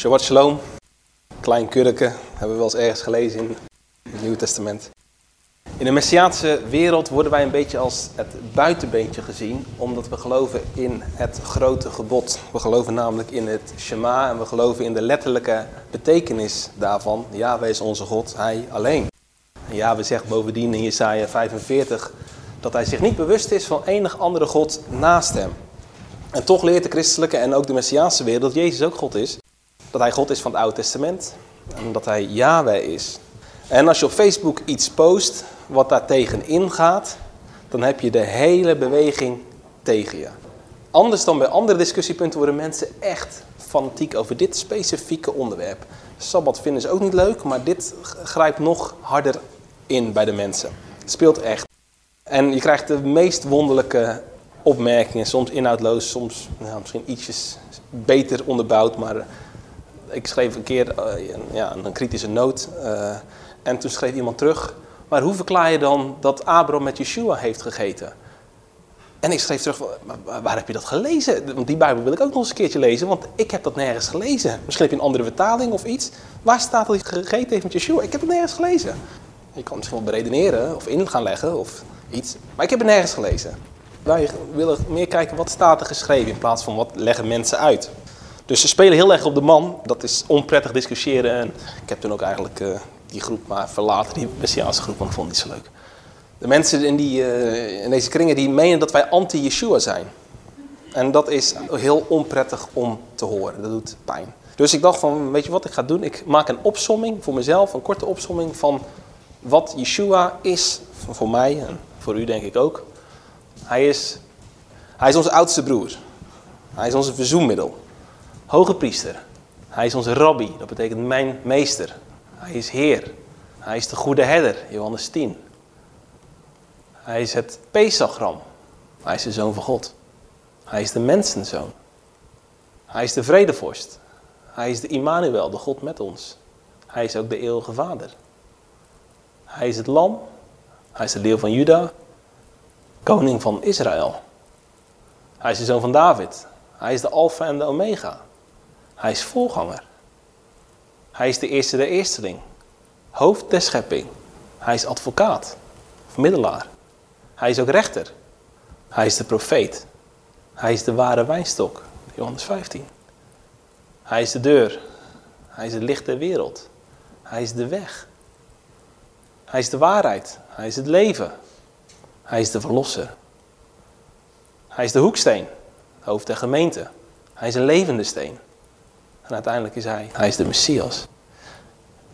Shabbat Shalom. Klein kurken, hebben we wel eens ergens gelezen in het Nieuwe Testament. In de Messiaanse wereld worden wij een beetje als het buitenbeentje gezien, omdat we geloven in het grote gebod. We geloven namelijk in het Shema en we geloven in de letterlijke betekenis daarvan. Yahweh is onze God, Hij alleen. En Yahweh zegt bovendien in Jesaja 45 dat hij zich niet bewust is van enig andere God naast hem. En toch leert de christelijke en ook de Messiaanse wereld dat Jezus ook God is. Dat hij God is van het Oude Testament en dat hij Yahweh is. En als je op Facebook iets post wat daar tegen ingaat, dan heb je de hele beweging tegen je. Anders dan bij andere discussiepunten worden mensen echt fanatiek over dit specifieke onderwerp. Sabbat vinden ze ook niet leuk, maar dit grijpt nog harder in bij de mensen. Het speelt echt. En je krijgt de meest wonderlijke opmerkingen, soms inhoudloos, soms nou, misschien ietsjes beter onderbouwd, maar ik schreef een keer ja, een kritische noot uh, en toen schreef iemand terug, maar hoe verklaar je dan dat Abraham met Yeshua heeft gegeten? En ik schreef terug, waar, waar heb je dat gelezen? Want die Bijbel wil ik ook nog eens een keertje lezen, want ik heb dat nergens gelezen. Misschien heb je een andere vertaling of iets. Waar staat dat hij gegeten heeft met Yeshua? Ik heb het nergens gelezen. Je kan misschien wel beredeneren of in gaan leggen of iets, maar ik heb het nergens gelezen. Wij willen meer kijken wat staat er geschreven in plaats van wat leggen mensen uit. Dus ze spelen heel erg op de man. Dat is onprettig discussiëren. En ik heb toen ook eigenlijk uh, die groep maar verlaten, die Messiaanse groep, want ik vond het niet zo leuk. De mensen in, die, uh, in deze kringen die menen dat wij anti-Yeshua zijn. En dat is heel onprettig om te horen. Dat doet pijn. Dus ik dacht van, weet je wat ik ga doen? Ik maak een opsomming voor mezelf, een korte opsomming van wat Yeshua is voor mij en voor u denk ik ook. Hij is, hij is onze oudste broer. Hij is onze verzoenmiddel. Hoge priester. Hij is onze rabbi, dat betekent mijn meester. Hij is Heer. Hij is de goede herder, Johannes 10. Hij is het Pesagram. Hij is de Zoon van God. Hij is de mensenzoon. Hij is de vredevorst. Hij is de Immanuel, de God met ons. Hij is ook de eeuwige vader. Hij is het lam. Hij is de leeuw van Juda. Koning van Israël. Hij is de zoon van David. Hij is de alfa en de omega. Hij is voorganger. Hij is de eerste der eersteling. Hoofd der schepping. Hij is advocaat. Middelaar. Hij is ook rechter. Hij is de profeet. Hij is de ware wijnstok. Johannes 15. Hij is de deur. Hij is het licht der wereld. Hij is de weg. Hij is de waarheid. Hij is het leven. Hij is de verlosser. Hij is de hoeksteen, hoofd der gemeente. Hij is een levende steen. En uiteindelijk is hij, hij is de Messias.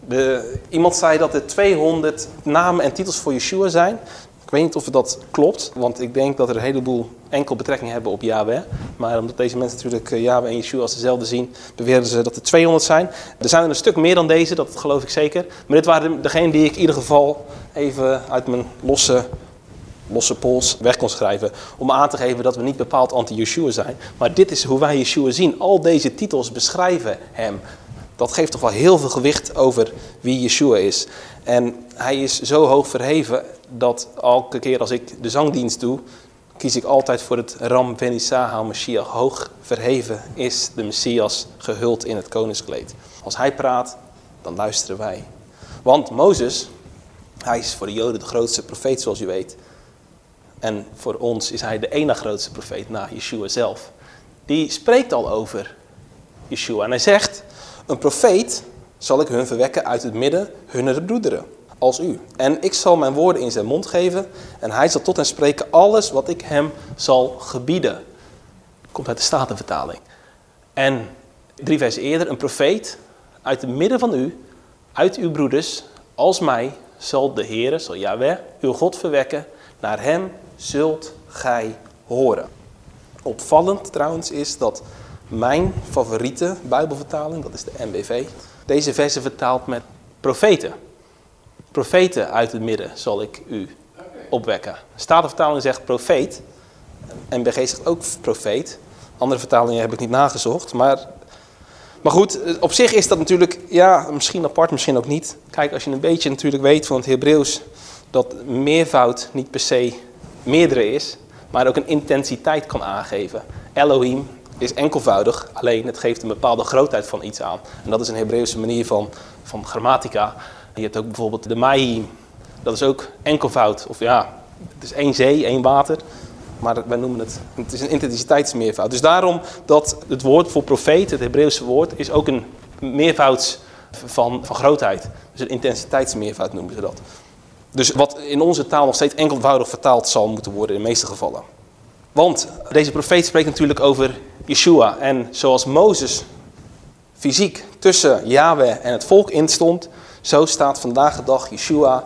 De, iemand zei dat er 200 namen en titels voor Yeshua zijn. Ik weet niet of dat klopt, want ik denk dat er een heleboel enkel betrekking hebben op Yahweh. Maar omdat deze mensen natuurlijk eh, Yahweh en Yeshua als dezelfde zien, beweren ze dat er 200 zijn. Er zijn er een stuk meer dan deze, dat geloof ik zeker. Maar dit waren degenen die ik in ieder geval even uit mijn losse, losse pols weg kon schrijven. Om aan te geven dat we niet bepaald anti-Yeshua zijn. Maar dit is hoe wij Yeshua zien. Al deze titels beschrijven hem. Dat geeft toch wel heel veel gewicht over wie Yeshua is. En hij is zo hoog verheven dat elke keer als ik de zangdienst doe, kies ik altijd voor het Ram Venisaha Mashiach. Hoog verheven is de Messias gehuld in het koningskleed. Als hij praat, dan luisteren wij. Want Mozes, hij is voor de Joden de grootste profeet zoals u weet. En voor ons is hij de ene grootste profeet na Yeshua zelf. Die spreekt al over Yeshua. En hij zegt, een profeet zal ik hun verwekken uit het midden hunner broederen als u. En ik zal mijn woorden in zijn mond geven en hij zal tot hen spreken alles wat ik hem zal gebieden. Komt uit de Statenvertaling. En drie versen eerder, een profeet uit het midden van u, uit uw broeders, als mij, zal de Heere, zal Yahweh, uw God verwekken. Naar hem zult gij horen. Opvallend trouwens is dat mijn favoriete Bijbelvertaling, dat is de NBV, deze versen vertaalt met profeten profeten uit het midden zal ik u opwekken. Statenvertaling zegt profeet. En BG zegt ook profeet. Andere vertalingen heb ik niet nagezocht. Maar, maar goed, op zich is dat natuurlijk, ja, misschien apart, misschien ook niet. Kijk, als je een beetje natuurlijk weet van het Hebreeuws, dat meervoud niet per se meerdere is, maar ook een intensiteit kan aangeven. Elohim is enkelvoudig, alleen het geeft een bepaalde grootheid van iets aan. En dat is een Hebreeuwse manier van, van grammatica. Je hebt ook bijvoorbeeld de Mahim, dat is ook enkelvoud. Of ja, het is één zee, één water. Maar wij noemen het, het is een intensiteitsmeervoud. Dus daarom dat het woord voor profeet, het Hebreeuwse woord, is ook een meervoud van, van grootheid. Dus een intensiteitsmeervoud noemen ze dat. Dus wat in onze taal nog steeds enkelvoudig vertaald zal moeten worden in de meeste gevallen. Want deze profeet spreekt natuurlijk over Yeshua. En zoals Mozes fysiek tussen Yahweh en het volk instond, zo staat vandaag de dag Yeshua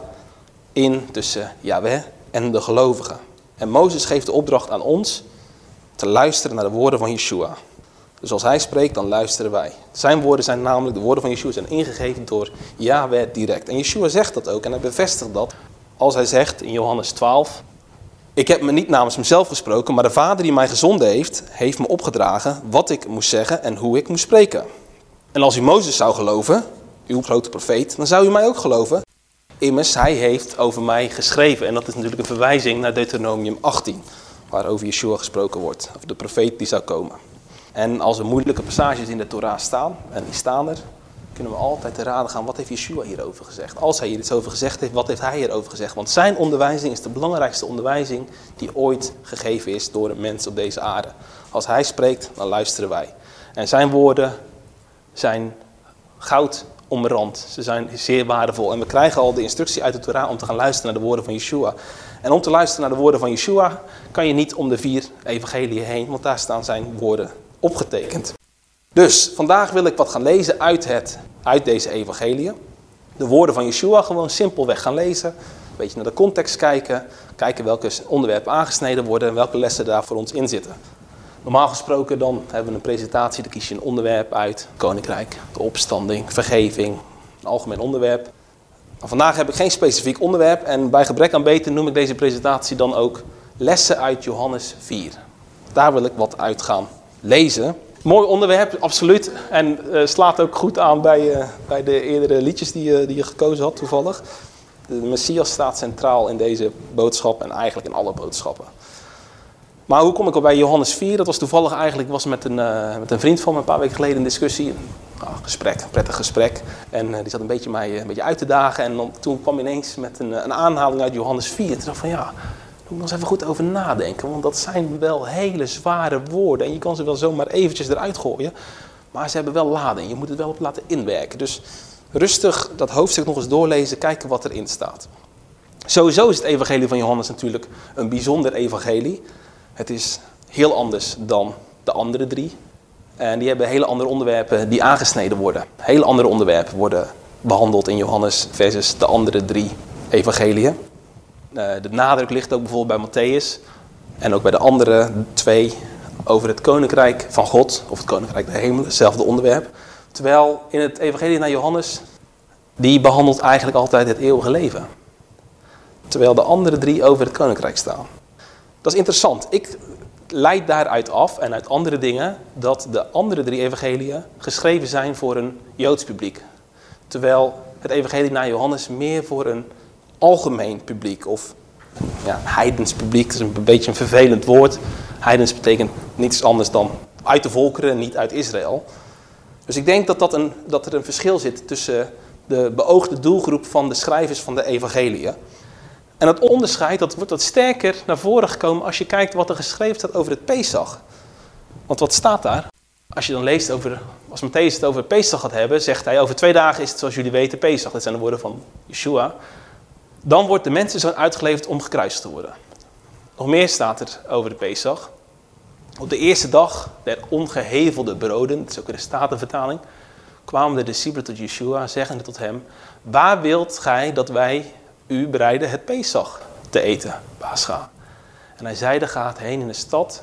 in tussen Yahweh en de gelovigen. En Mozes geeft de opdracht aan ons te luisteren naar de woorden van Yeshua. Dus als hij spreekt, dan luisteren wij. Zijn woorden zijn namelijk, de woorden van Yeshua zijn ingegeven door Yahweh direct. En Yeshua zegt dat ook en hij bevestigt dat als hij zegt in Johannes 12... Ik heb me niet namens mezelf gesproken, maar de Vader die mij gezonden heeft, heeft me opgedragen wat ik moest zeggen en hoe ik moest spreken. En als u Mozes zou geloven, uw grote profeet, dan zou u mij ook geloven. Immers, hij heeft over mij geschreven. En dat is natuurlijk een verwijzing naar Deuteronomium 18, waar over Yeshua gesproken wordt, over de profeet die zou komen. En als er moeilijke passages in de Torah staan, en die staan er, kunnen we altijd te raden gaan, wat heeft Yeshua hierover gezegd? Als hij hier iets over gezegd heeft, wat heeft hij hierover gezegd? Want zijn onderwijzing is de belangrijkste onderwijzing die ooit gegeven is door een mens op deze aarde. Als hij spreekt, dan luisteren wij. En zijn woorden zijn goud omrand. Ze zijn zeer waardevol. En we krijgen al de instructie uit de Torah om te gaan luisteren naar de woorden van Yeshua. En om te luisteren naar de woorden van Yeshua kan je niet om de vier evangeliën heen, want daar staan zijn woorden opgetekend. Dus vandaag wil ik wat gaan lezen uit, het, uit deze evangeliën. De woorden van Yeshua gewoon simpelweg gaan lezen. Een beetje naar de context kijken. Kijken welke onderwerpen aangesneden worden en welke lessen daar voor ons in zitten. Normaal gesproken dan hebben we een presentatie, dan kies je een onderwerp uit. Koninkrijk, de opstanding, vergeving, een algemeen onderwerp. Maar vandaag heb ik geen specifiek onderwerp en bij gebrek aan beter noem ik deze presentatie dan ook lessen uit Johannes 4. Daar wil ik wat uit gaan lezen. Mooi onderwerp, absoluut. En uh, slaat ook goed aan bij, uh, bij de eerdere liedjes die, uh, die je gekozen had toevallig. De Messias staat centraal in deze boodschap en eigenlijk in alle boodschappen. Maar hoe kom ik al bij Johannes 4? Dat was toevallig eigenlijk, was met een, met een vriend van me een paar weken geleden een discussie. Een gesprek, prettig gesprek. En die zat een beetje mij een beetje uit te dagen. En toen kwam ineens met een, een aanhaling uit Johannes 4. Toen dacht ik van ja, moet nog eens even goed over nadenken, want dat zijn wel hele zware woorden. En je kan ze wel zomaar eventjes eruit gooien, maar ze hebben wel lading. Je moet het wel op laten inwerken. Dus rustig dat hoofdstuk nog eens doorlezen, kijken wat erin staat. Sowieso is het evangelie van Johannes natuurlijk een bijzonder evangelie. Het is heel anders dan de andere drie. En die hebben hele andere onderwerpen die aangesneden worden. Hele andere onderwerpen worden behandeld in Johannes versus de andere drie evangeliën. Eh, de nadruk ligt ook bijvoorbeeld bij Matthäus en ook bij de andere twee over het koninkrijk van God, of het koninkrijk der hemelen, hetzelfde onderwerp. Terwijl in het evangelie naar Johannes, die behandelt eigenlijk altijd het eeuwige leven. Terwijl de andere drie over het koninkrijk staan. Dat is interessant. Ik leid daaruit af en uit andere dingen dat de andere drie evangeliën geschreven zijn voor een Joods publiek. Terwijl het evangelie naar Johannes meer voor een algemeen publiek of ja, heidens publiek. Is een beetje een vervelend woord. Heidens betekent niets anders dan uit de volkeren, niet uit Israël. Dus ik denk dat, dat, een, dat er een verschil zit tussen de beoogde doelgroep van de schrijvers van de evangeliën. En dat onderscheid dat wordt wat sterker naar voren gekomen als je kijkt wat er geschreven staat over het Pesach. Want wat staat daar? Als je dan leest over, als Matthäus het over Pesach gaat hebben, zegt hij over twee dagen is het zoals jullie weten Pesach. Dat zijn de woorden van Yeshua. Dan wordt de mensenzoon uitgeleverd om gekruisigd te worden. Nog meer staat er over de Pesach. Op de eerste dag der ongehevelde broden, dat is ook in de Statenvertaling, kwamen de discipelen tot Yeshua, zeggende tot hem, waar wilt gij dat wij u bereiden het Pesach te eten, Pascha? En hij zeide, gaat heen in de stad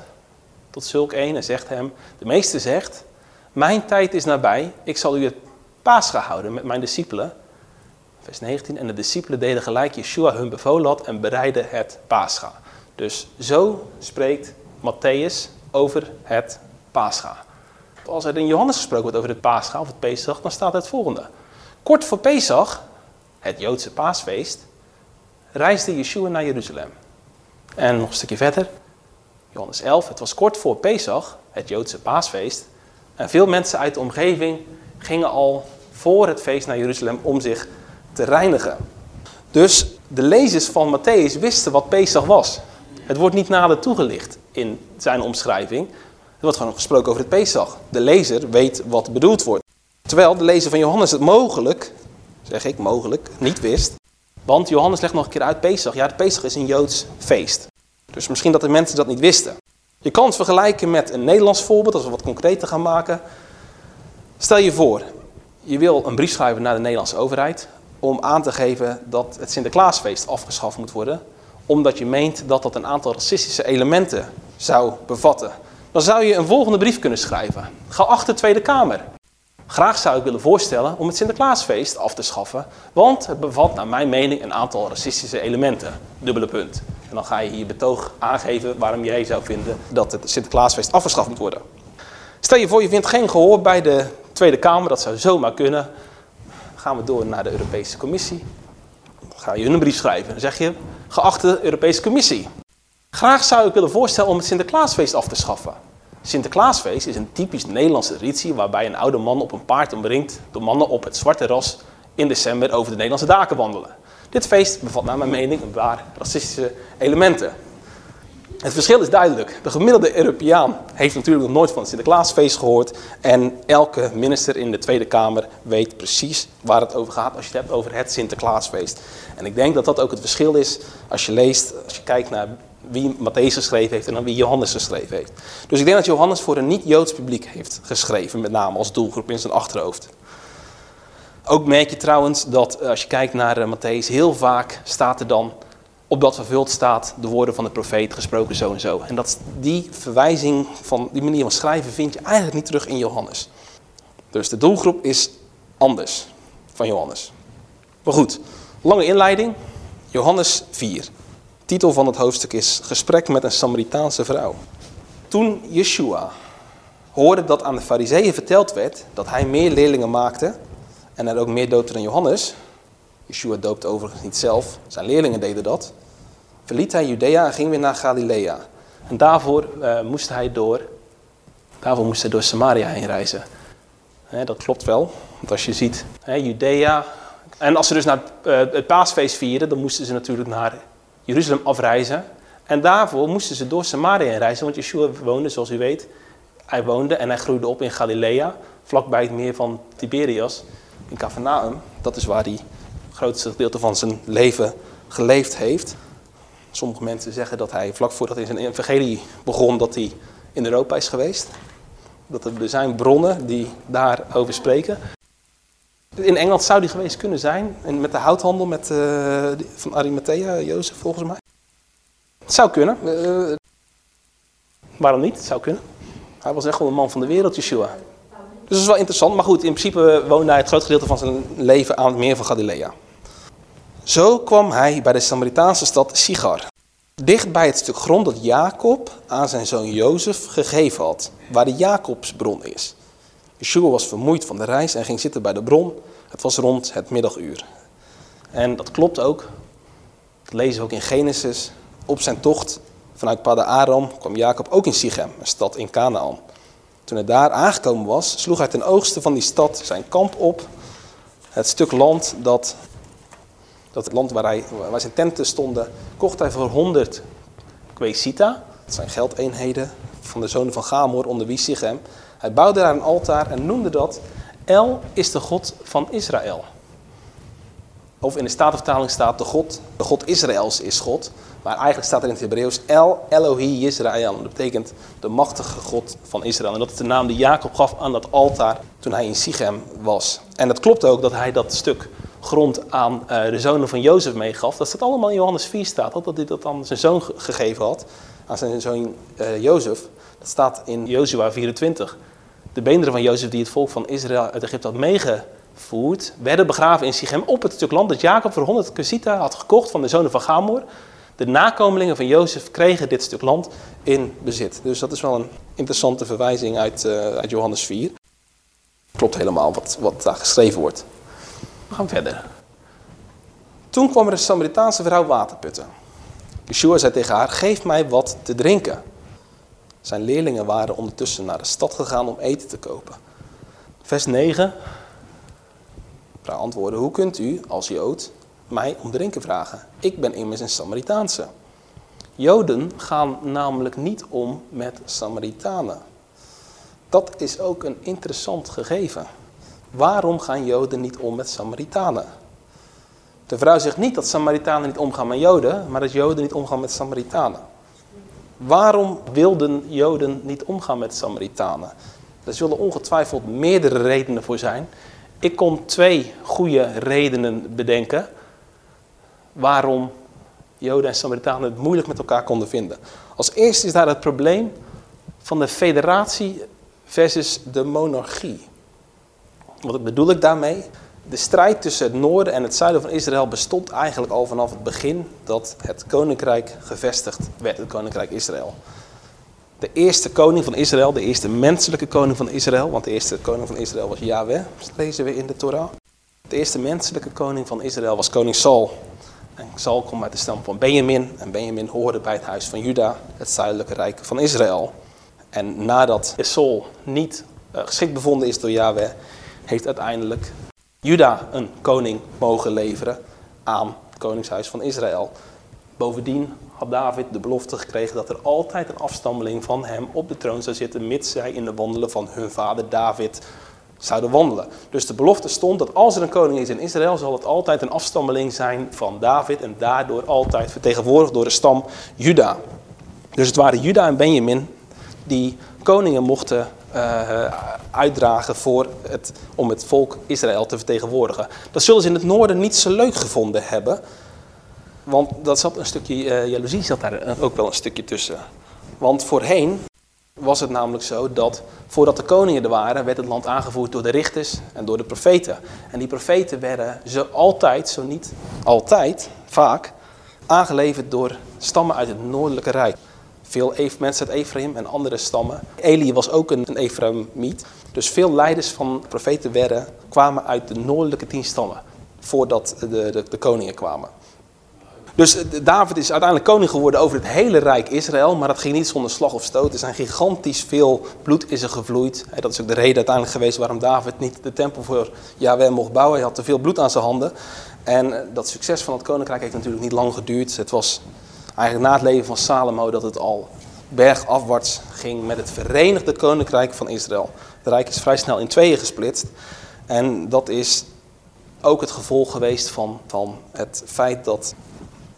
tot zulk een en zegt hem, de meester zegt, mijn tijd is nabij, ik zal u het Pascha houden met mijn discipelen. Vers 19. En de discipelen deden gelijk Yeshua hun bevolen had en bereidden het Pascha. Dus zo spreekt Matthäus over het Pascha. Als er in Johannes gesproken wordt over het Pascha of het Pesach, dan staat het volgende. Kort voor Pesach, het Joodse paasfeest, reisde Yeshua naar Jeruzalem. En nog een stukje verder, Johannes 11, het was kort voor Pesach, het Joodse paasfeest. En veel mensen uit de omgeving gingen al voor het feest naar Jeruzalem om zich te reinigen. Dus de lezers van Matthäus wisten wat Pesach was. Het wordt niet nader toegelicht in zijn omschrijving. Er wordt gewoon gesproken over het Pesach. De lezer weet wat bedoeld wordt. Terwijl de lezer van Johannes het mogelijk, zeg ik mogelijk, niet wist. Want Johannes legt nog een keer uit Pesach. Ja, het Pesach is een Joods feest. Dus misschien dat de mensen dat niet wisten. Je kan het vergelijken met een Nederlands voorbeeld, als we wat concreter gaan maken. Stel je voor, je wil een brief schrijven naar de Nederlandse overheid om aan te geven dat het Sinterklaasfeest afgeschaft moet worden, omdat je meent dat dat een aantal racistische elementen zou bevatten. Dan zou je een volgende brief kunnen schrijven. Geachte Tweede Kamer. Graag zou ik willen voorstellen om het Sinterklaasfeest af te schaffen, want het bevat naar mijn mening een aantal racistische elementen. Dubbele punt. En dan ga je hier betoog aangeven waarom jij zou vinden dat het Sinterklaasfeest afgeschaft moet worden. Stel je voor, je vindt geen gehoor bij de Tweede Kamer, dat zou zomaar kunnen. Gaan we door naar de Europese Commissie. Dan ga je een brief schrijven. Dan zeg je, geachte Europese Commissie. Graag zou ik willen voorstellen om het Sinterklaasfeest af te schaffen. Sinterklaasfeest is een typisch Nederlandse traditie waarbij een oude man op een paard omringd door mannen op het zwarte ras in december over de Nederlandse daken wandelen. Dit feest bevat naar mijn mening een paar racistische elementen. Het verschil is duidelijk. De gemiddelde Europeaan heeft natuurlijk nog nooit van het Sinterklaasfeest gehoord. En elke minister in de Tweede Kamer weet precies waar het over gaat als je het hebt over het Sinterklaasfeest. En ik denk dat dat ook het verschil is als je leest, als je kijkt naar wie Matthäus geschreven heeft en dan wie Johannes geschreven heeft. Dus ik denk dat Johannes voor een niet-Joods publiek heeft geschreven, met name als doelgroep in zijn achterhoofd. Ook merk je trouwens dat eh, als je kijkt naar uh, Matthäus, heel vaak staat er dan op dat vervuld staat de woorden van de profeet gesproken zo en zo. En dat, die verwijzing van die manier van schrijven vind je eigenlijk niet terug in Johannes. Dus de doelgroep is anders van Johannes. Maar goed, lange inleiding. Johannes 4. Titel van het hoofdstuk is Gesprek met een Samaritaanse vrouw. Toen Yeshua hoorde dat aan de fariseeën verteld werd dat hij meer leerlingen maakte en er ook meer doopte dan Johannes, Yeshua doopte overigens niet zelf, zijn leerlingen deden dat, verliet hij Judea en ging weer naar Galilea. En daarvoor uh, moest hij door, daarvoor moest hij door Samaria heen reizen. dat klopt wel, want als je ziet, Judea, en als ze dus naar het, uh, het paasfeest vieren, dan moesten ze natuurlijk naar Jeruzalem afreizen. En daarvoor moesten ze door Samaria reizen, want Yeshua woonde, zoals u weet, hij woonde en hij groeide op in Galilea, vlakbij het meer van Tiberias, in Capernaum. Dat is waar hij het grootste gedeelte van zijn leven geleefd heeft. Sommige mensen zeggen dat hij vlak voordat hij zijn evangelie begon, dat hij in Europa is geweest. Dat er zijn bronnen die daarover spreken. In Engeland zou die geweest kunnen zijn. En met de houthandel met, uh, van Arimathea, Jozef volgens mij. Het zou kunnen. Uh, waarom niet? Het zou kunnen. Hij was echt wel een man van de wereld, Yeshua. Dus dat is wel interessant. Maar goed, in principe woonde hij het groot gedeelte van zijn leven aan het meer van Galilea. Zo kwam hij bij de Samaritaanse stad Sigar. Dicht bij het stuk grond dat Jacob aan zijn zoon Jozef gegeven had. Waar de Jacobsbron is. Yeshua was vermoeid van de reis en ging zitten bij de bron. Het was rond het middaguur. En dat klopt ook. Dat lezen we ook in Genesis. Op zijn tocht vanuit Padda Aram kwam Jacob ook in Sichem, een stad in Canaan. Toen hij daar aangekomen was, sloeg hij ten oogste van die stad zijn kamp op. Het stuk land dat, dat het land waar, hij, waar zijn tenten stonden, kocht hij voor 100 kwesita. Dat zijn geldeenheden van de zonen van Gamor onder wie Sichem. Hij bouwde daar een altaar en noemde dat El is de God van Israël. Of in de Statenvertaling staat de God, de God Israëls is God. Maar eigenlijk staat er in het Hebreeuws El Elohi Israël. Dat betekent de machtige God van Israël. En dat is de naam die Jacob gaf aan dat altaar toen hij in Sichem was. En het klopt ook dat hij dat stuk grond aan uh, de zonen van Jozef meegaf. Dat staat allemaal in Johannes 4 staat. Dat hij dat aan zijn zoon gegeven had. Aan zijn zoon uh, Jozef. Dat staat in Jozua 24. De beenderen van Jozef die het volk van Israël uit Egypte had meegevoerd, werden begraven in Sichem op het stuk land dat Jacob voor 100 kusita had gekocht van de zonen van Gamor. De nakomelingen van Jozef kregen dit stuk land in bezit. Dus dat is wel een interessante verwijzing uit, uh, uit Johannes 4. Klopt helemaal wat, wat daar geschreven wordt. We gaan verder. Toen kwam er een Samaritaanse vrouw waterputten. Yeshua zei tegen haar, geef mij wat te drinken. Zijn leerlingen waren ondertussen naar de stad gegaan om eten te kopen. Vers 9. Vrouw antwoordde, hoe kunt u als Jood mij om drinken vragen? Ik ben immers een Samaritaanse. Joden gaan namelijk niet om met Samaritanen. Dat is ook een interessant gegeven. Waarom gaan Joden niet om met Samaritanen? De vrouw zegt niet dat Samaritanen niet omgaan met Joden, maar dat Joden niet omgaan met Samaritanen. Waarom wilden Joden niet omgaan met Samaritanen? Er zullen ongetwijfeld meerdere redenen voor zijn. Ik kon twee goede redenen bedenken waarom Joden en Samaritanen het moeilijk met elkaar konden vinden. Als eerste is daar het probleem van de federatie versus de monarchie. Wat bedoel ik daarmee? De strijd tussen het noorden en het zuiden van Israël bestond eigenlijk al vanaf het begin dat het koninkrijk gevestigd werd, het koninkrijk Israël. De eerste koning van Israël, de eerste menselijke koning van Israël, want de eerste koning van Israël was Yahweh, lezen we in de Torah. De eerste menselijke koning van Israël was koning Saul. En Saul komt uit de stam van Benjamin. En Benjamin hoorde bij het huis van Juda, het zuidelijke rijk van Israël. En nadat Saul niet uh, geschikt bevonden is door Yahweh, heeft uiteindelijk Juda een koning mogen leveren aan het koningshuis van Israël. Bovendien had David de belofte gekregen dat er altijd een afstammeling van hem op de troon zou zitten, mits zij in de wandelen van hun vader David zouden wandelen. Dus de belofte stond dat als er een koning is in Israël, zal het altijd een afstammeling zijn van David en daardoor altijd vertegenwoordigd door de stam Juda. Dus het waren Juda en Benjamin die koningen mochten uh, uitdragen voor het, om het volk Israël te vertegenwoordigen. Dat zullen ze in het noorden niet zo leuk gevonden hebben. Want dat zat een stukje uh, jaloezie zat daar ook wel een stukje tussen. Want voorheen was het namelijk zo dat voordat de koningen er waren, werd het land aangevoerd door de richters en door de profeten. En die profeten werden zo altijd, zo niet altijd, vaak, aangeleverd door stammen uit het noordelijke rijk. Veel mensen uit Ephraim en andere stammen. Eli was ook een, Ephraimiet. Dus veel leiders van profeten werden, kwamen uit de noordelijke tien stammen. Voordat de, de, de koningen kwamen. Dus David is uiteindelijk koning geworden over het hele rijk Israël, maar dat ging niet zonder slag of stoot. Er zijn gigantisch veel bloed is er gevloeid. Dat is ook de reden uiteindelijk geweest waarom David niet de tempel voor Yahweh mocht bouwen. Hij had te veel bloed aan zijn handen. En eh, dat succes van het koninkrijk heeft natuurlijk niet lang geduurd. Het was eigenlijk na het leven van Salomo dat het al bergafwaarts ging met het verenigde koninkrijk van Israël. Het rijk is vrij snel in tweeën gesplitst. En dat is ook het gevolg geweest van, van het feit dat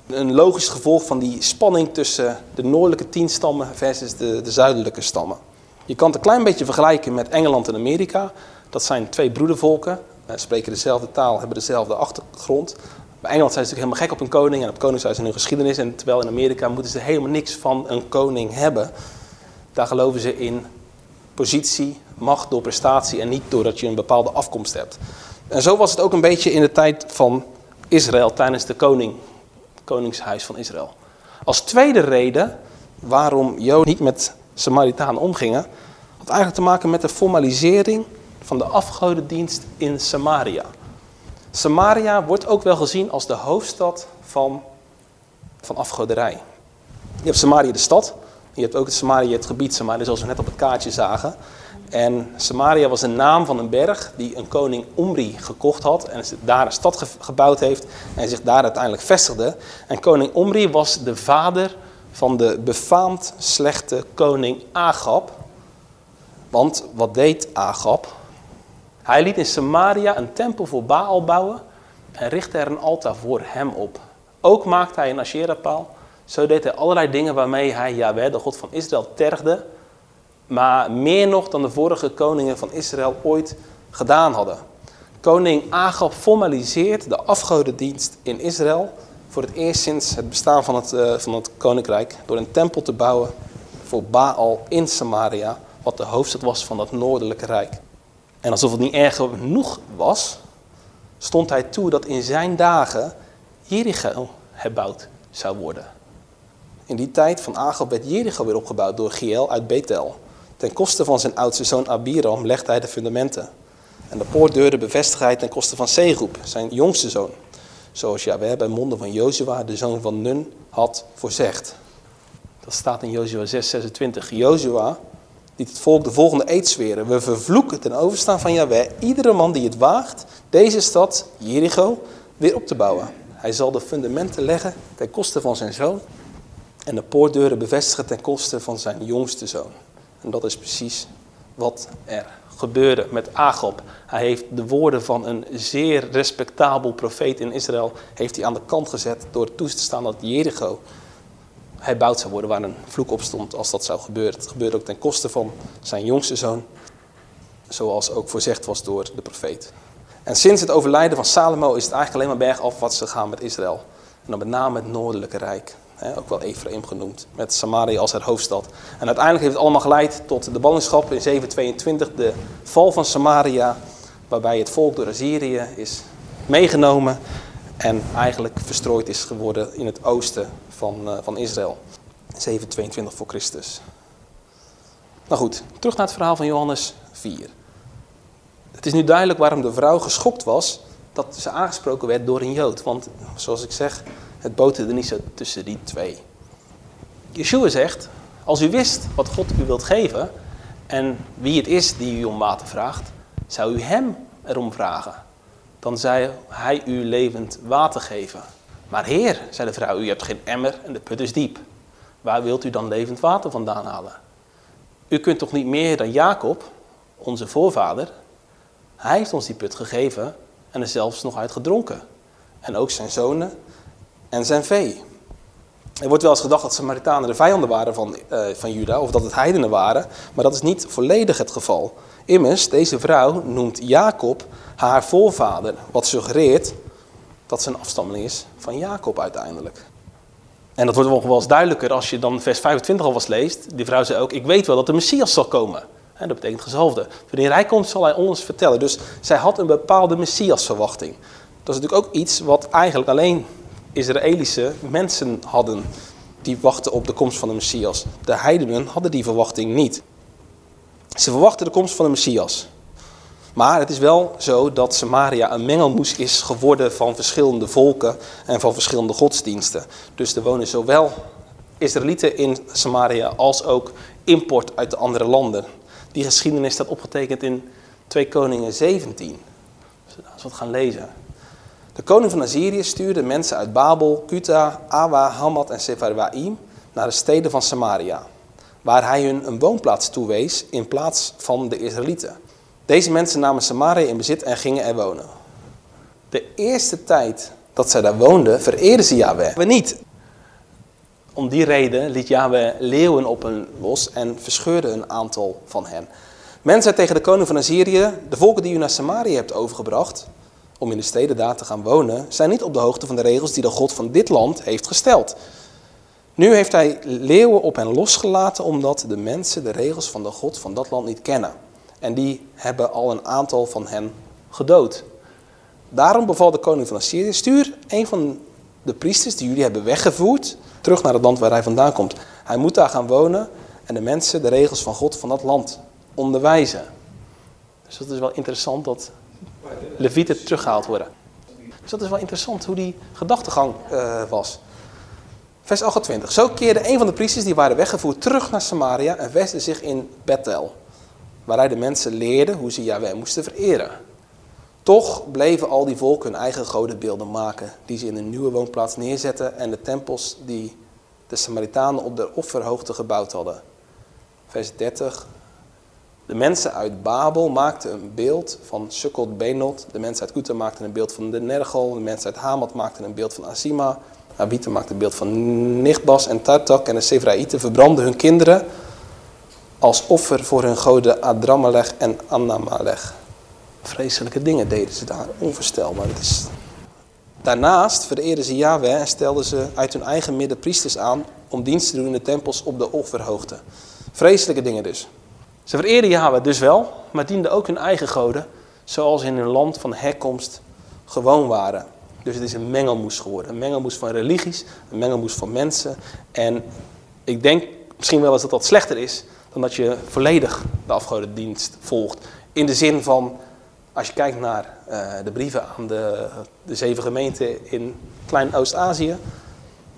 een logisch gevolg van die spanning tussen de noordelijke tien stammen versus de, de zuidelijke stammen. Je kan het een klein beetje vergelijken met Engeland en Amerika. Dat zijn twee broedervolken, spreken dezelfde taal, hebben dezelfde achtergrond. Bij Engeland zijn ze natuurlijk helemaal gek op een koning en op koningshuis en hun geschiedenis. En terwijl in Amerika moeten ze helemaal niks van een koning hebben. Daar geloven ze in positie, macht door prestatie en niet doordat je een bepaalde afkomst hebt. En zo was het ook een beetje in de tijd van Israël tijdens de koning, koningshuis van Israël. Als tweede reden waarom Joden niet met Samaritanen omgingen, had eigenlijk te maken met de formalisering van de afgodendienst in Samaria. Samaria wordt ook wel gezien als de hoofdstad van, van afgoderij. Je hebt Samaria de stad, je hebt ook het Samaria het gebied Samaria zoals we net op het kaartje zagen. En Samaria was de naam van een berg die een koning Omri gekocht had en daar een stad gebouwd heeft en zich daar uiteindelijk vestigde. En koning Omri was de vader van de befaamd slechte koning Agab. Want wat deed Agab? Hij liet in Samaria een tempel voor Baal bouwen en richtte er een altaar voor hem op. Ook maakte hij een Asherah-paal. Zo deed hij allerlei dingen waarmee hij Yahweh, de God van Israël, tergde. Maar meer nog dan de vorige koningen van Israël ooit gedaan hadden. Koning Agab formaliseert de afgodendienst in Israël voor het eerst sinds het bestaan van het, uh, van het koninkrijk door een tempel te bouwen voor Baal in Samaria, wat de hoofdstad was van dat noordelijke rijk. En alsof het niet erg genoeg was, stond hij toe dat in zijn dagen Jericho herbouwd zou worden. In die tijd van Agab werd Jericho weer opgebouwd door Giel uit Bethel. Ten koste van zijn oudste zoon Abiram legde hij de fundamenten. En de poortdeuren bevestigde hij ten koste van Segub, zijn jongste zoon. Zoals Jahweh bij monden van Jozua, de zoon van Nun, had voorzegd. Dat staat in Jozua 6, 26. Jozua liet het volk de volgende eed zweren. We vervloeken ten overstaan van Yahweh iedere man die het waagt deze stad, Jericho, weer op te bouwen. Hij zal de fundamenten leggen ten koste van zijn zoon en de poortdeuren bevestigen ten koste van zijn jongste zoon. En dat is precies wat er gebeurde met Agop. Hij heeft de woorden van een zeer respectabel profeet in Israël heeft hij aan de kant gezet door toe te staan dat Jericho hij bouwd zou worden waar een vloek op stond als dat zou gebeuren. Het gebeurde ook ten koste van zijn jongste zoon, zoals ook voorzegd was door de profeet. En sinds het overlijden van Salomo is het eigenlijk alleen maar bergafwaarts gegaan met Israël. En dan met name het noordelijke rijk, ook wel Ephraim genoemd, met Samaria als haar hoofdstad. En uiteindelijk heeft het allemaal geleid tot de ballingschap in 722, de val van Samaria, waarbij het volk door Assyrië is meegenomen en eigenlijk verstrooid is geworden in het oosten van, uh, van Israël. 722 voor Christus. Nou goed, terug naar het verhaal van Johannes 4. Het is nu duidelijk waarom de vrouw geschokt was dat ze aangesproken werd door een Jood. Want zoals ik zeg, het boterde niet zo tussen die twee. Yeshua zegt, als u wist wat God u wilt geven en wie het is die u om water vraagt, zou u hem erom vragen. Dan zou hij u levend water geven. Maar heer, zei de vrouw, u hebt geen emmer en de put is diep. Waar wilt u dan levend water vandaan halen? U kunt toch niet meer dan Jacob, onze voorvader, hij heeft ons die put gegeven en er zelfs nog uit gedronken. En ook zijn zonen en zijn vee. Er wordt wel eens gedacht dat Samaritanen de vijanden waren van, uh, van Juda, of dat het heidenen waren, maar dat is niet volledig het geval. Immers, deze vrouw noemt Jacob haar voorvader, wat suggereert dat ze een afstammeling is van Jacob uiteindelijk. En dat wordt wel eens duidelijker als je dan vers 25 alvast leest. Die vrouw zei ook, ik weet wel dat de Messias zal komen. En dat betekent gezalfde. Wanneer hij komt zal hij ons vertellen. Dus zij had een bepaalde Messias-verwachting. Dat is natuurlijk ook iets wat eigenlijk alleen Israëlische mensen hadden. Die wachten op de komst van de Messias. De heidenen hadden die verwachting niet. Ze verwachten de komst van de Messias. Maar het is wel zo dat Samaria een mengelmoes is geworden van verschillende volken en van verschillende godsdiensten. Dus er wonen zowel Israëlieten in Samaria als ook import uit de andere landen. Die geschiedenis staat opgetekend in 2 Koningen 17. Als we het gaan lezen. De koning van Assyrië stuurde mensen uit Babel, Kuta, Awa, Hamad en Sepharwaim naar de steden van Samaria, waar hij hun een woonplaats toewees in plaats van de Israëlieten. Deze mensen namen Samaria in bezit en gingen er wonen. De eerste tijd dat zij daar woonden, vereerden ze Yahweh. We niet. Om die reden liet Yahweh leeuwen op hen los en verscheurde een aantal van hen. Men zei tegen de koning van Assyrië, de volken die u naar Samaria hebt overgebracht, om in de steden daar te gaan wonen, zijn niet op de hoogte van de regels die de God van dit land heeft gesteld. Nu heeft hij leeuwen op hen losgelaten, omdat de mensen de regels van de God van dat land niet kennen. En die hebben al een aantal van hen gedood. Daarom beval de koning van Assyrië, stuur een van de priesters die jullie hebben weggevoerd, terug naar het land waar hij vandaan komt. Hij moet daar gaan wonen en de mensen de regels van God van dat land onderwijzen. Dus dat is wel interessant dat levieten teruggehaald worden. Dus dat is wel interessant hoe die gedachtegang uh, was. Vers 28. Zo keerde een van de priesters die waren weggevoerd terug naar Samaria en vestigde zich in Bethel. Waar hij de mensen leerde hoe ze Yahweh moesten vereren. Toch bleven al die volken hun eigen godenbeelden maken, die ze in een nieuwe woonplaats neerzetten en de tempels die de Samaritanen op de offerhoogte gebouwd hadden. Vers 30. De mensen uit Babel maakten een beeld van Sukkot Benot. De mensen uit Kuta maakten een beeld van de Nergal. De mensen uit Hamat maakten een beeld van Asima. Abita maakte een beeld van Nichtbas en Tartak. En de Sevraïten verbrandden hun kinderen als offer voor hun goden Adramalech en Anamalech. Vreselijke dingen deden ze daar, onvoorstelbaar. Is... Daarnaast vereerden ze Yahweh en stelden ze uit hun eigen midden priesters aan om dienst te doen in de tempels op de offerhoogte. Vreselijke dingen dus. Ze vereerden Yahweh dus wel, maar dienden ook hun eigen goden, zoals in hun land van herkomst gewoon waren. Dus het is een mengelmoes geworden. Een mengelmoes van religies, een mengelmoes van mensen. En ik denk misschien wel eens dat dat slechter is dan dat je volledig de afgodendienst volgt. In de zin van, als je kijkt naar uh, de brieven aan de, de zeven gemeenten in Klein Oost-Azië,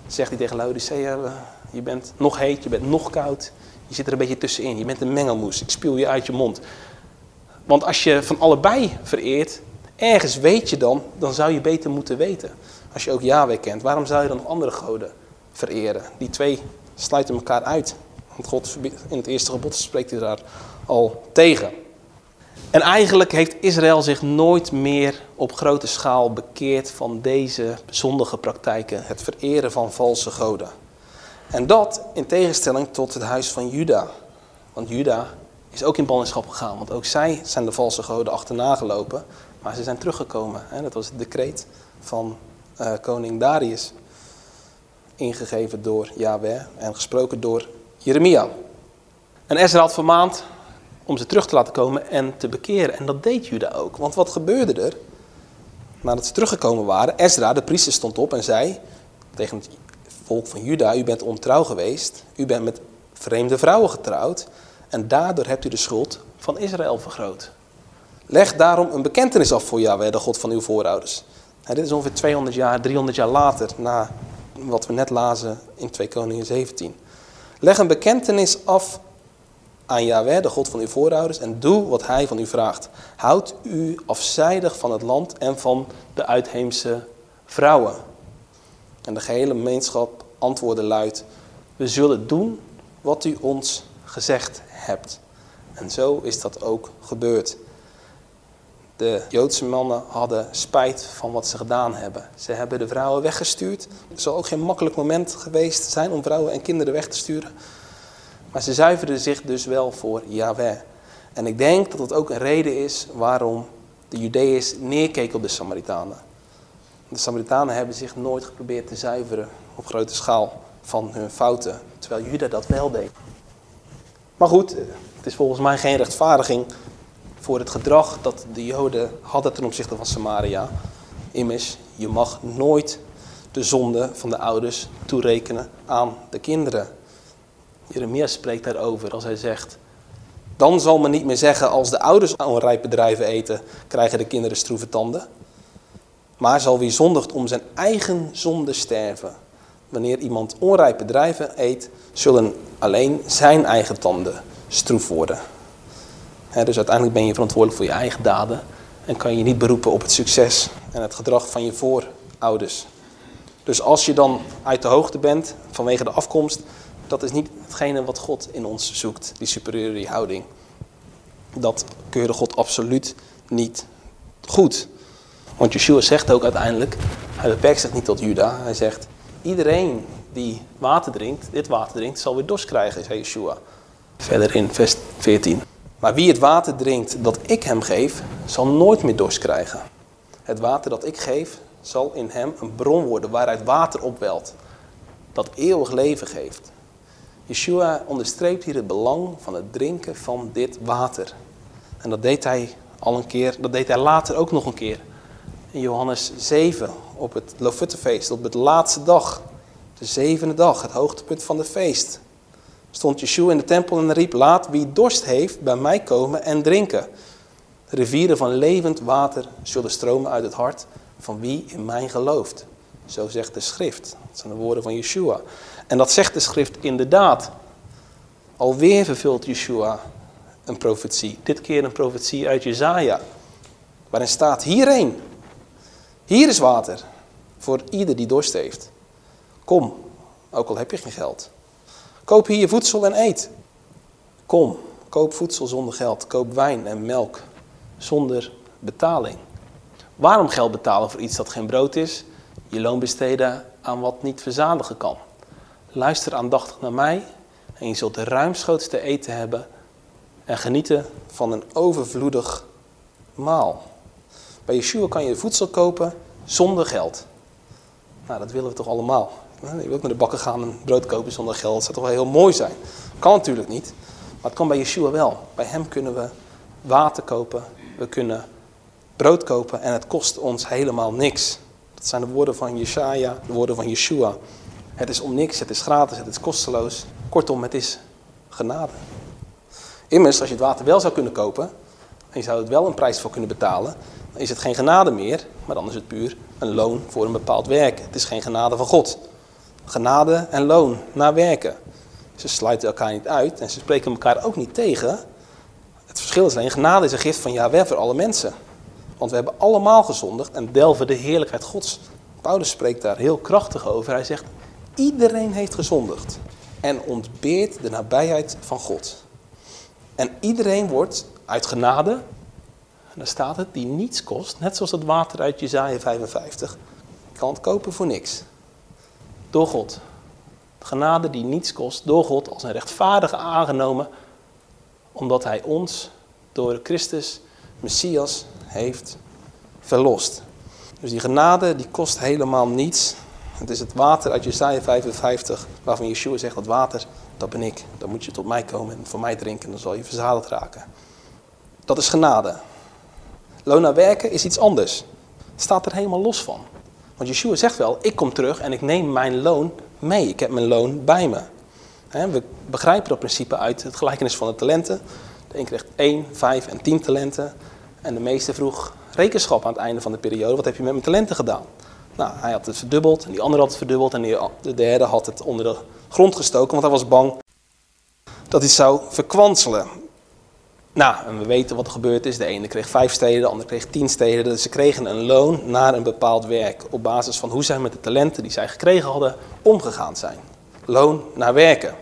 zegt hij tegen Laodicea, Je bent nog heet, je bent nog koud. Je zit er een beetje tussenin. Je bent een mengelmoes. Ik spuw je uit je mond. Want als je van allebei vereert, ergens weet je dan, dan zou je beter moeten weten. Als je ook Yahweh kent, waarom zou je dan nog andere goden vereren? Die twee sluiten elkaar uit. Want God in het eerste gebod spreekt hij daar al tegen. En eigenlijk heeft Israël zich nooit meer op grote schaal bekeerd van deze zondige praktijken, het vereren van valse goden. En dat in tegenstelling tot het huis van Juda. Want Juda is ook in ballingschap gegaan, want ook zij zijn de valse goden achterna gelopen, maar ze zijn teruggekomen. Dat was het decreet van uh, koning Darius, ingegeven door Yahweh en gesproken door Jeremia. En Ezra had vermaand om ze terug te laten komen en te bekeren. En dat deed Juda ook. Want wat gebeurde er? Nadat ze teruggekomen waren, Ezra, de priester, stond op en zei tegen het volk van Juda, u bent ontrouw geweest, u bent met vreemde vrouwen getrouwd en daardoor hebt u de schuld van Israël vergroot. Leg daarom een bekentenis af voor Yahweh, de God van uw voorouders. dit is ongeveer 200 jaar, 300 jaar later, na wat we net lazen in 2 Koningen 17. Leg een bekentenis af aan Yahweh, de God van uw voorouders, en doe wat hij van u vraagt. Houd u afzijdig van het land en van de uitheemse vrouwen. En de gehele gemeenschap antwoordde luid, we zullen doen wat u ons gezegd hebt. En zo is dat ook gebeurd. De Joodse mannen hadden spijt van wat ze gedaan hebben. Ze hebben de vrouwen weggestuurd. Het zal ook geen makkelijk moment geweest zijn om vrouwen en kinderen weg te sturen. Maar ze zuiverden zich dus wel voor Yahweh. En ik denk dat dat ook een reden is waarom de Judeërs neerkeken op de Samaritanen. De Samaritanen hebben zich nooit geprobeerd te zuiveren op grote schaal van hun fouten, terwijl Juda dat wel deed. Maar goed, het is volgens mij geen rechtvaardiging voor het gedrag dat de Joden hadden ten opzichte van Samaria. Immers, je mag nooit de zonde van de ouders toerekenen aan de kinderen. Jeremia spreekt daarover als hij zegt... Dan zal men niet meer zeggen, als de ouders onrijpe bedrijven eten, krijgen de kinderen stroeve tanden. Maar zal wie zondigt om zijn eigen zonde sterven. Wanneer iemand onrijpe bedrijven eet, zullen alleen zijn eigen tanden stroef worden. Dus uiteindelijk ben je verantwoordelijk voor je eigen daden en kan je niet beroepen op het succes en het gedrag van je voorouders. Dus als je dan uit de hoogte bent vanwege de afkomst, dat is niet hetgene wat God in ons zoekt, die superieure houding. Dat keurde God absoluut niet goed. Want Yeshua zegt ook uiteindelijk, hij beperkt zich niet tot Juda. Hij zegt, iedereen die water drinkt, dit water drinkt, zal weer dorst krijgen, zei Yeshua. Verder in vers 14. Maar wie het water drinkt dat ik hem geef, zal nooit meer dorst krijgen. Het water dat ik geef, zal in hem een bron worden waaruit water opwelt. Dat eeuwig leven geeft. Yeshua onderstreept hier het belang van het drinken van dit water. En dat deed hij al een keer, dat deed hij later ook nog een keer. In Johannes 7, op het Lofuttefeest, op het laatste dag, de zevende dag, het hoogtepunt van de feest, stond Yeshua in de tempel en riep, laat wie dorst heeft bij mij komen en drinken. rivieren van levend water zullen stromen uit het hart van wie in mij gelooft. Zo zegt de schrift. Dat zijn de woorden van Yeshua. En dat zegt de schrift inderdaad. Alweer vervult Yeshua een profetie. Dit keer een profetie uit Jezaja. Waarin staat hierheen. Hier is water voor ieder die dorst heeft. Kom, ook al heb je geen geld. Koop hier je voedsel en eet. Kom, koop voedsel zonder geld. Koop wijn en melk zonder betaling. Waarom geld betalen voor iets dat geen brood is? Je loon besteden aan wat niet verzadigen kan. Luister aandachtig naar mij en je zult de ruimschoots te eten hebben en genieten van een overvloedig maal. Bij Yeshua kan je voedsel kopen zonder geld. Nou, dat willen we toch allemaal. Je wilt naar de bakken gaan en brood kopen zonder geld. Dat zou toch wel heel mooi zijn. Kan natuurlijk niet. Maar het kan bij Yeshua wel. Bij hem kunnen we water kopen. We kunnen brood kopen en het kost ons helemaal niks. Dat zijn de woorden van Jesaja, de woorden van Yeshua. Het is om niks, het is gratis, het is kosteloos. Kortom, het is genade. Immers, als je het water wel zou kunnen kopen, en je zou het wel een prijs voor kunnen betalen, dan is het geen genade meer, maar dan is het puur een loon voor een bepaald werk. Het is geen genade van God. Genade en loon naar werken. Ze sluiten elkaar niet uit en ze spreken elkaar ook niet tegen. Het verschil is alleen, genade is een gift van Yahweh voor alle mensen. Want we hebben allemaal gezondigd en delven de heerlijkheid Gods. Paulus spreekt daar heel krachtig over. Hij zegt, iedereen heeft gezondigd en ontbeert de nabijheid van God. En iedereen wordt uit genade, en daar staat het, die niets kost, net zoals het water uit Jezaja 55, kan het kopen voor niks. Door God. Genade die niets kost, door God als een rechtvaardige aangenomen, omdat Hij ons door Christus, Messias, heeft verlost. Dus die genade die kost helemaal niets. Het is het water uit Jesaja 55, waarvan Yeshua zegt dat water, dat ben ik. Dan moet je tot mij komen en voor mij drinken, dan zal je verzadigd raken. Dat is genade. Loon naar werken is iets anders. Staat er helemaal los van. Want Yeshua zegt wel, ik kom terug en ik neem mijn loon mee. Ik heb mijn loon bij me. We begrijpen dat principe uit het gelijkenis van de talenten. De een kreeg 1, 5 en 10 talenten. En de meeste vroeg rekenschap aan het einde van de periode. Wat heb je met mijn talenten gedaan? Nou, hij had het verdubbeld en die andere had het verdubbeld en de derde had het onder de grond gestoken, want hij was bang dat hij zou verkwanselen. Nou, en we weten wat er gebeurd is. De ene kreeg vijf steden, de andere kreeg tien steden. Dus ze kregen een loon naar een bepaald werk op basis van hoe zij met de talenten die zij gekregen hadden omgegaan zijn. Loon naar werken.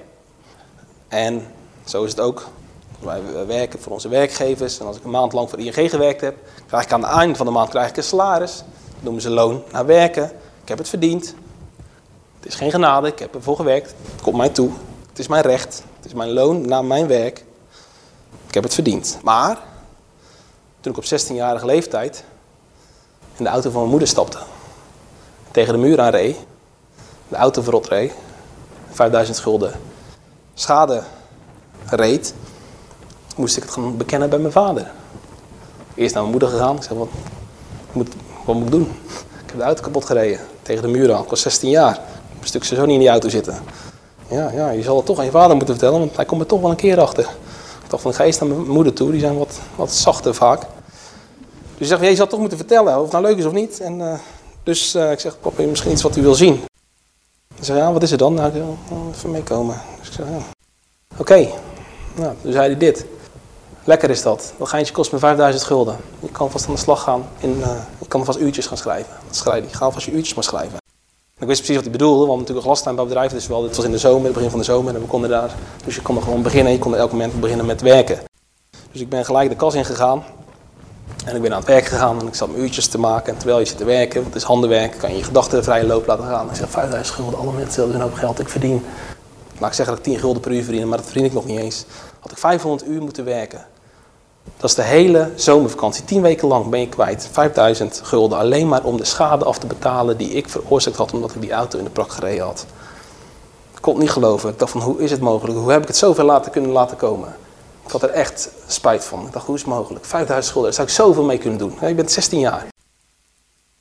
En zo is het ook. Wij werken voor onze werkgevers. En als ik een maand lang voor ING gewerkt heb, krijg ik aan het einde van de maand krijg ik een salaris. Dat noemen ze loon naar werken. Ik heb het verdiend. Het is geen genade, ik heb ervoor gewerkt. Het komt mij toe. Het is mijn recht. Het is mijn loon naar mijn werk. Ik heb het verdiend. Maar toen ik op 16-jarige leeftijd in de auto van mijn moeder stapte, tegen de muur aan reed, de auto verrot reed, 5000 gulden schade reed, moest ik het gaan bekennen bij mijn vader. Eerst naar mijn moeder gegaan. Ik zei, wat moet, wat moet ik doen? Ik heb de auto kapot gereden, tegen de muur aan. Ik was 16 jaar. Een stuk zo niet in die auto zitten. Ja, ja, je zal het toch aan je vader moeten vertellen, want hij komt er toch wel een keer achter. Ik dacht van, ga eens naar mijn moeder toe, die zijn wat, wat zachter vaak. Dus ik zeg, je het toch moeten vertellen, of het nou leuk is of niet. En, uh, dus uh, ik zeg, papa, misschien iets wat u wil zien. Hij zei, ja, wat is er dan? Nou, ik wil even meekomen. Dus ik zeg, ja. Oké, nou, toen zei hij dit. Lekker is dat. Dat geintje kost me 5000 gulden. Je kan vast aan de slag gaan. In, uh, je kan vast uurtjes gaan schrijven. Dat schrijf je. Ga alvast je uurtjes maar schrijven. Ik wist precies wat hij bedoelde, want natuurlijk een glastuinbouwbedrijf. Dus wel, het was in de zomer, het begin van de zomer. En we konden daar, dus je kon er gewoon beginnen. Je kon er elk moment beginnen met werken. Dus ik ben gelijk de kas ingegaan. En ik ben aan het werk gegaan en ik zat mijn uurtjes te maken. En terwijl je zit te werken, want het is handenwerk, kan je je gedachten vrije loop laten gaan. Ik zeg 5000 gulden, alle mensen hebben een hoop geld, ik verdien. Nou, ik zeg dat ik 10 gulden per uur verdien, maar dat verdien ik nog niet eens. Had ik 500 uur moeten werken. Dat is de hele zomervakantie. 10 weken lang ben je kwijt. 5000 gulden alleen maar om de schade af te betalen die ik veroorzaakt had omdat ik die auto in de prak gereden had. Ik kon het niet geloven. Ik dacht van hoe is het mogelijk? Hoe heb ik het zoveel laten kunnen laten komen? Ik had er echt spijt van. Ik dacht hoe is het mogelijk? 5000 gulden, daar zou ik zoveel mee kunnen doen. Je bent 16 jaar.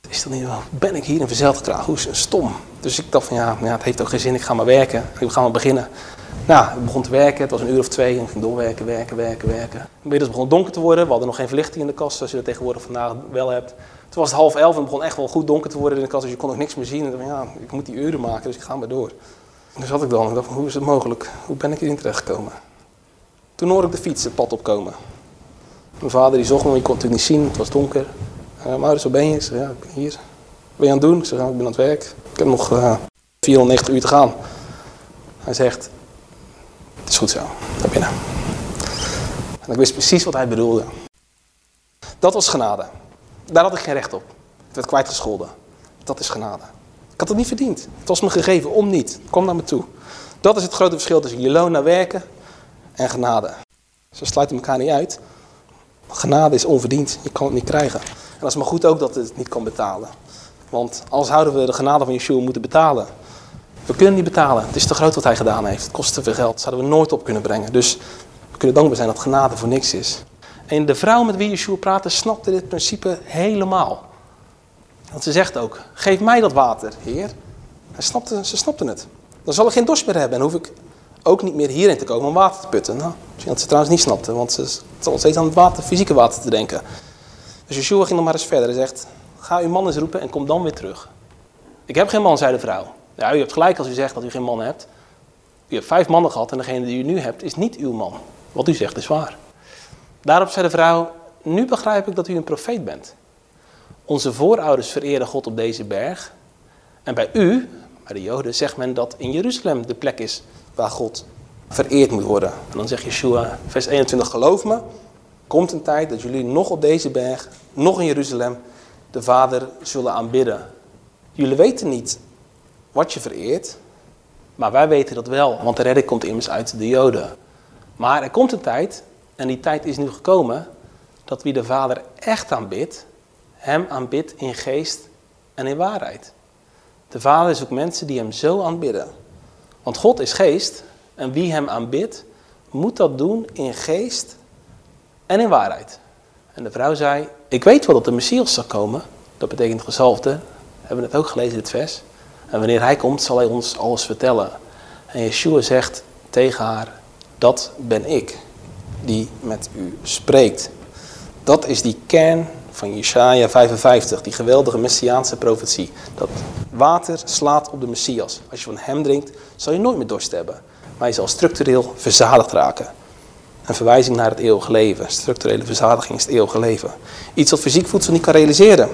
Is dat niet? Ben ik hier in verzeld gekraagd? Hoe is het stom? Dus ik dacht van ja, ja, het heeft ook geen zin. Ik ga maar werken. Ik ga maar beginnen. Nou, ik begon te werken. Het was een uur of twee en ik ging doorwerken, werken, werken, werken. Inmiddels begon het donker te worden. We hadden nog geen verlichting in de kast, zoals je dat tegenwoordig vandaag wel hebt. Toen was het half elf en het begon echt wel goed donker te worden in de kast. Dus je kon nog niks meer zien. En dacht, ja, ik moet die uren maken, dus ik ga maar door. En zat ik dan. Ik dacht, hoe is het mogelijk? Hoe ben ik hierin terechtgekomen? Toen hoorde ik de fiets het pad opkomen. Mijn vader die zocht me, je kon het natuurlijk niet zien. Het was donker. Uh, Maurits, waar ben je? Ik zei, ja, ik ben hier. Wat ben je aan het doen? Ik zeg, ik ben aan het werk. Ik heb nog uh, 490 uur te gaan. Hij zegt, het is goed zo, naar binnen. En ik wist precies wat hij bedoelde. Dat was genade. Daar had ik geen recht op. Het werd kwijtgescholden. Dat is genade. Ik had het niet verdiend. Het was me gegeven om niet. Kom naar me toe. Dat is het grote verschil tussen je loon naar werken en genade. Ze sluiten elkaar niet uit. Genade is onverdiend. Je kan het niet krijgen. En dat is maar goed ook dat het niet kan betalen. Want anders houden we de genade van Yeshua moeten betalen. We kunnen niet betalen. Het is te groot wat hij gedaan heeft. Het kost te veel geld. Dat zouden we nooit op kunnen brengen. Dus we kunnen dankbaar zijn dat genade voor niks is. En de vrouw met wie Yeshua praatte snapte dit principe helemaal. Want ze zegt ook, geef mij dat water, heer. Snapte, ze snapte het. Dan zal ik geen dorst meer hebben en hoef ik ook niet meer hierin te komen om water te putten. Nou, misschien had ze trouwens niet snapte, want ze zal steeds aan het water, fysieke water te denken. Dus Yeshua ging nog maar eens verder. Hij zegt, ga uw man eens roepen en kom dan weer terug. Ik heb geen man, zei de vrouw. Ja, u hebt gelijk als u zegt dat u geen man hebt. U hebt vijf mannen gehad en degene die u nu hebt is niet uw man. Wat u zegt is waar. Daarop zei de vrouw, nu begrijp ik dat u een profeet bent. Onze voorouders vereerden God op deze berg. En bij u, bij de Joden, zegt men dat in Jeruzalem de plek is waar God vereerd moet worden. En dan zegt Yeshua, vers 21, geloof me, komt een tijd dat jullie nog op deze berg, nog in Jeruzalem, de Vader zullen aanbidden. Jullie weten niet wat je vereert, maar wij weten dat wel, want de redding komt immers uit de Joden. Maar er komt een tijd, en die tijd is nu gekomen, dat wie de Vader echt aanbidt, hem aanbidt in geest en in waarheid. De Vader zoekt mensen die hem zo aanbidden. Want God is geest en wie hem aanbidt, moet dat doen in geest en in waarheid. En de vrouw zei, ik weet wel dat de Messias zal komen. Dat betekent gezalfde. Hebben we het ook gelezen in het vers. En wanneer hij komt, zal hij ons alles vertellen. En Yeshua zegt tegen haar, dat ben ik die met u spreekt. Dat is die kern van Jesaja 55, die geweldige messiaanse profetie. Dat water slaat op de Messias. Als je van hem drinkt, zal je nooit meer dorst hebben. Maar je zal structureel verzadigd raken. Een verwijzing naar het eeuwige leven. Structurele verzadiging is het eeuwige leven. Iets wat fysiek voedsel niet kan realiseren.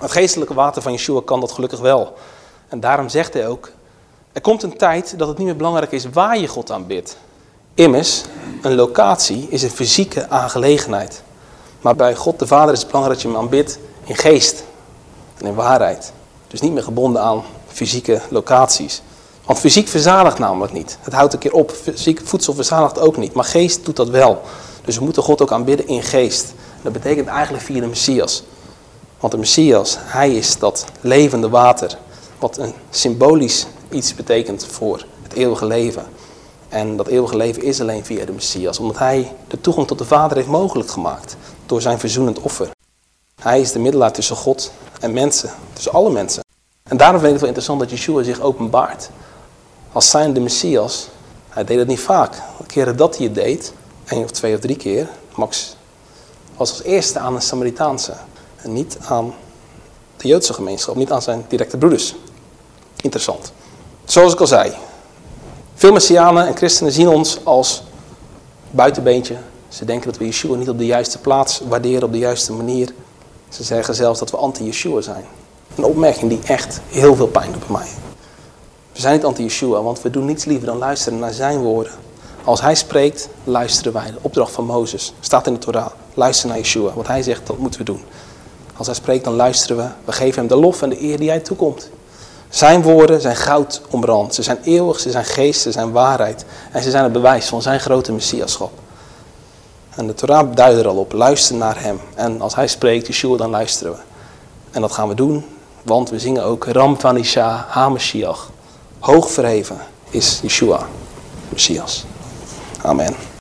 Het geestelijke water van Yeshua kan dat gelukkig wel. En daarom zegt hij ook, er komt een tijd dat het niet meer belangrijk is waar je God aanbidt. Immers, een locatie is een fysieke aangelegenheid. Maar bij God de Vader is het belangrijk dat je hem aanbidt in geest en in waarheid. Dus niet meer gebonden aan fysieke locaties. Want fysiek verzadigt namelijk niet. Het houdt een keer op. Fysiek voedsel verzadigt ook niet. Maar geest doet dat wel. Dus we moeten God ook aanbidden in geest. Dat betekent eigenlijk via de Messias. Want de Messias, hij is dat levende water. Wat een symbolisch iets betekent voor het eeuwige leven. En dat eeuwige leven is alleen via de Messias. Omdat hij de toegang tot de Vader heeft mogelijk gemaakt. Door zijn verzoenend offer. Hij is de middelaar tussen God en mensen. Tussen alle mensen. En daarom vind ik het wel interessant dat Yeshua zich openbaart. Als zijn de Messias. Hij deed het niet vaak. De keren dat hij het deed, één of twee of drie keer, max, was als eerste aan de Samaritaanse. En niet aan de Joodse gemeenschap, niet aan zijn directe broeders. Interessant. Zoals ik al zei, veel Messianen en christenen zien ons als buitenbeentje. Ze denken dat we Yeshua niet op de juiste plaats waarderen, op de juiste manier. Ze zeggen zelfs dat we anti-Yeshua zijn. Een opmerking die echt heel veel pijn doet bij mij. We zijn niet anti-Yeshua, want we doen niets liever dan luisteren naar zijn woorden. Als hij spreekt, luisteren wij. De opdracht van Mozes staat in de Torah. Luister naar Yeshua. Wat hij zegt, dat moeten we doen. Als hij spreekt, dan luisteren we. We geven hem de lof en de eer die hij toekomt. Zijn woorden zijn goud ombrand. Ze zijn eeuwig, ze zijn geest, ze zijn waarheid. En ze zijn het bewijs van zijn grote messiaschap. En de Torah duidt er al op. Luister naar hem. En als hij spreekt, Yeshua, dan luisteren we. En dat gaan we doen, want we zingen ook Ram van Isha HaMashiach. Hoog verheven is Yeshua, Messias. Amen.